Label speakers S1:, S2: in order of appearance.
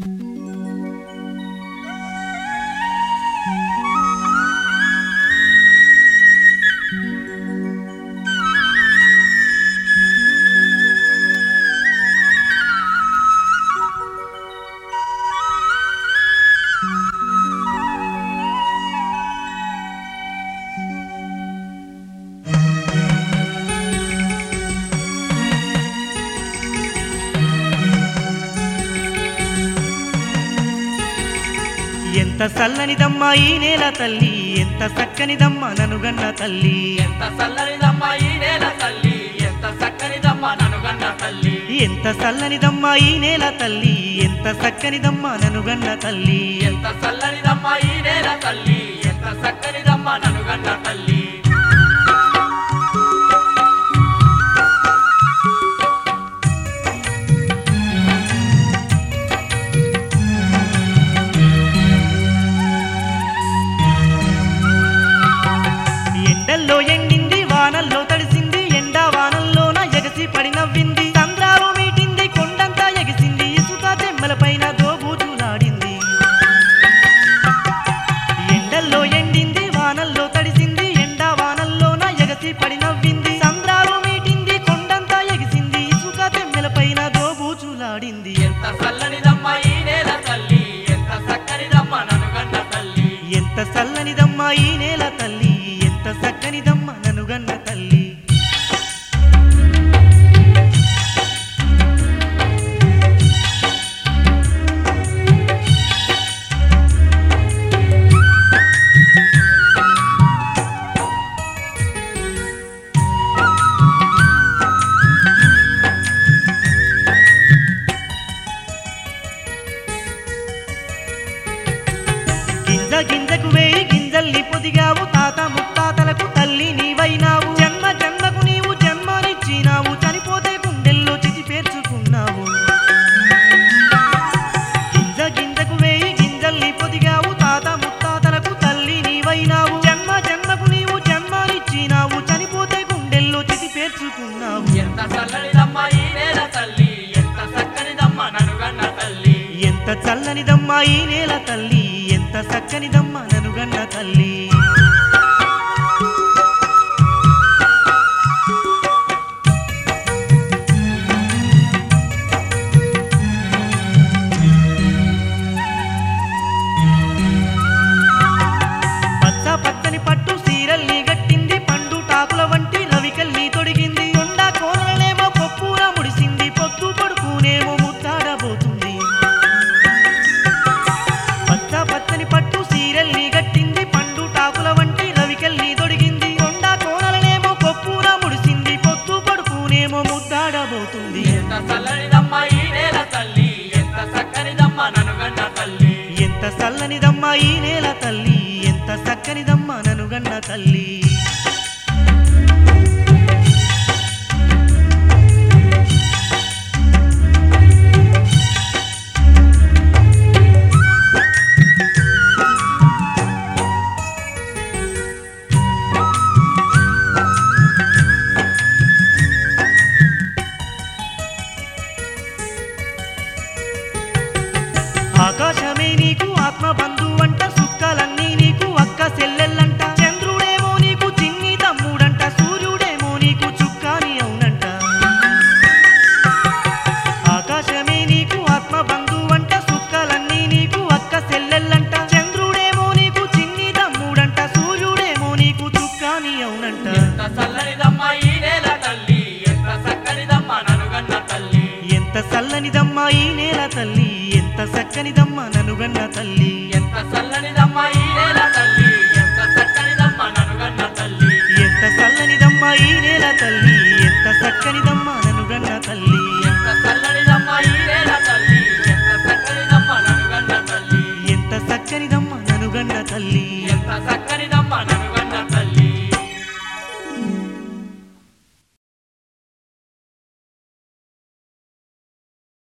S1: Mm-hmm. ఎంత చల్లనిదమ్మా ఈ నేల తల్లి ఎంత చక్కనిదమ్మా ననుగన్న తల్లి.
S2: ఎంత చల్లనిదమ్మ ఈ నేల తల్లి ఎంత చక్కనిదమ్మ ననుగన్న తల్లి.
S1: ఎంత చల్లనిదమ్మా ఈ నేల తల్లి ఎంత చక్కనిదమ్మా ననుగన్న తల్లి.
S2: ఎంత చల్లనిదమ్మ ఈ నేల తల్లి ఎంత చక్కనిదమ్మ ననుగన్న తల్లి.
S1: నవ్వింది చంద్రాలు మీటింది కొండంతా ఎగిసింది ఇసుక తెమ్మల పైన దోబూచులాడింది ఎండల్లో ఎండింది వానల్లో తడిసింది ఎండా వానల్లోన ఎగసి పడి నవ్వింది. చంద్రాలు మీటింది కొండంతా ఎగిసింది ఇసుక తెమ్మెల పైన దోబూచులాడింది
S2: ఎంత చల్లనిదమ్మ ఈ నేల తల్లి ఎంత చక్కనిదమ్మ తల్లి.
S1: ఎంత చల్లనిదమ్మా ఈ నేల తల్లి ఎంత చక్కనిదమ్మ ననుగన్న తల్లి. తల్లి పొదిగావు తాత ముత్తాతలకు
S2: ఎంత చల్లనిదమ్మా ఈ నేల తల్లి. ఎంత చక్కనిదమ్మా ననుగన్న తల్లి.
S1: ఎంత చల్లనిదమ్మా ఈ నేల తల్లి ఎంత చక్కనిదమ్మా ననుగన్న తల్లి. ఆకాశమే నీకు ఆత్మ బంధువంట సుక్కలన్నీ నీకు అక్క చెల్లెల్లంట చంద్రుడేమో నీకు చిన్ని తమ్ముడంట సూర్యుడేమో నీకు చుక్కాని అవునంట. ఆకాశమే నీకు ఆత్మ బంధువంట సుక్కలన్నీ నీకు అక్క చెల్లెల్లంట చంద్రుడేమో నీకు చిన్ని తమ్ముడంట సూర్యుడేమో నీకు చుక్కాని అవునంట.
S2: ఎంత చల్లనిదమ్మ ఈ నేల తల్లి. ఎంత చక్కనిదమ్మ ననుగన్న తల్లి
S1: ఎంత చల్లనిదమ్మా తల్లి ఎంత
S2: చల్లనిదమ్మ